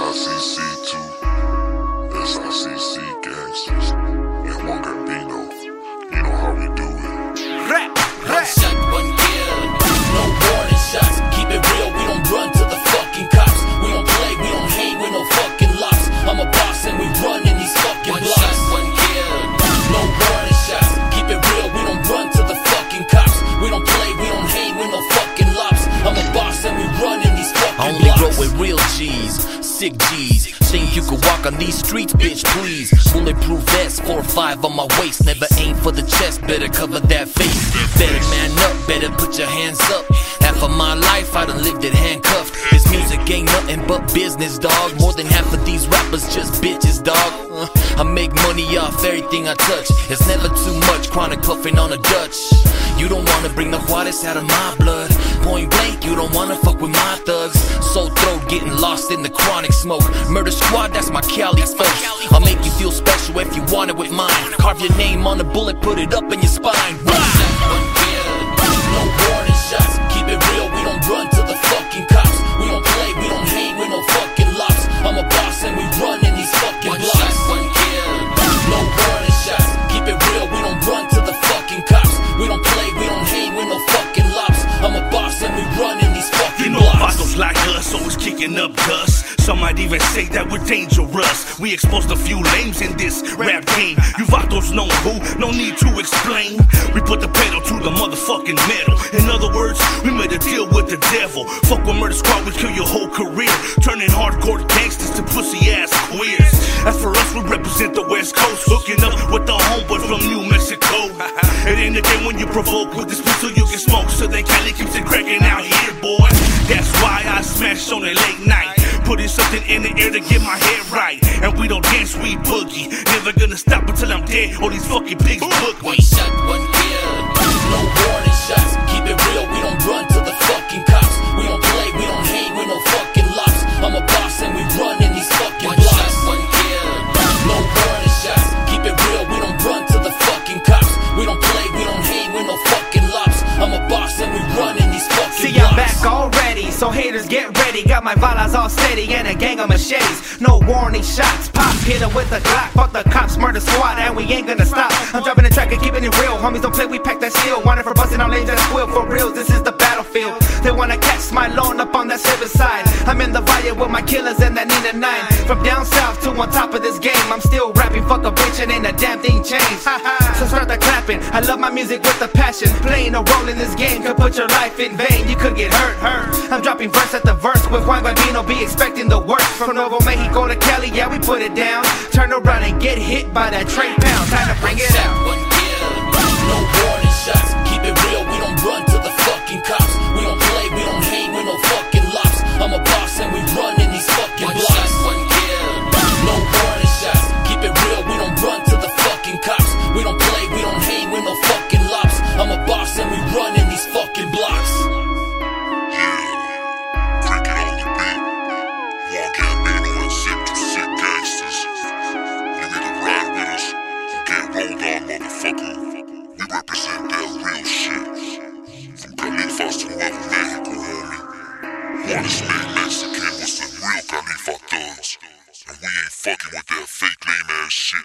SICC2, SICC gangsters, and one Gambino. You know how we do it. Rap, One shot, one kill. No warning shots. Keep it real, we don't run to the fucking cops. We don't play, we don't hang with no fucking locks. I'm a boss and we run in these fucking One blocks. shot, one kill. No warning shots. Keep it real, we don't run to the fucking cops. We don't play, we don't hang with no fucking locks. I'm a boss and we run in these fucking I only blocks. grow with real G's, sick G's. Think you could walk on these streets, bitch, please. Bulletproof vest, 4-5 on my waist. Never aim for the chest, better cover that face. Better man up, better put your hands up. Half of my life, I done lived it handcuffed. This music ain't nothing but business, dog. More than half of these rappers just bitches, dog. Uh, I make money off everything I touch. It's never too much, chronic puffing on a Dutch. You don't wanna bring the Juarez out of my blood. Point blank, you don't wanna fuck with my thugs. So throat getting lost in the chronic smoke. Murder squad, that's my Cali folks. I'll make you feel special if you want it with mine. Carve your name on the bullet, put it up in your spine. Kicking up dust. Some might even say that we're dangerous. We exposed a few lames in this rap game. You Vatos know who, no need to explain. We put the pedal to the motherfucking metal. In other words, we made a deal with the devil. Fuck with Murder Squad, we kill your whole career. Turning hardcore gangsters to pussy ass queers. As for us, we represent the West Coast. Hooking up with the homeboy from New Mexico. it ain't a game when you provoke with this pistol, you can smoke. So then Cali keeps it cracking out here, smash on a late night. Putting something in the air to get my head right. And we don't dance, we boogie. Never gonna stop until I'm dead. All these fucking pigs book One me. shot, one back already, so haters get ready. Got my balas all steady and a gang of machetes. No warning shots, pop, hit 'em with the Glock. Fuck the cops, murder squad, and we ain't gonna stop. I'm dropping the track and keeping it real. Homies don't play, we pack that steel. Wanted for busting on lanes that squill. For real, this is the battlefield. They wanna catch my loan up on that silver side. I'm in the fire with my killers and that Nina 9. From down south to on top of this game, I'm still rapping. Fuck a bitch and ain't a damn thing changed. I love my music with a passion. Playing a role in this game could put your life in vain. You could get hurt, hurt. I'm dropping verse at the verse with Juan Guadino. Be expecting the worst. From Nuevo Mexico to Cali, yeah, we put it down. Turn around and get hit by that Trey pound. Time to bring it out. No warning we don't hang with no fucking locks. I'm a boss and we run in these fucking blocks. On the beat. To gangsters. You either ride with us get rolled on, motherfucker. We represent that real shit. From. One is made Mexican with some real thugs. And we ain't fucking with that fake lame ass shit.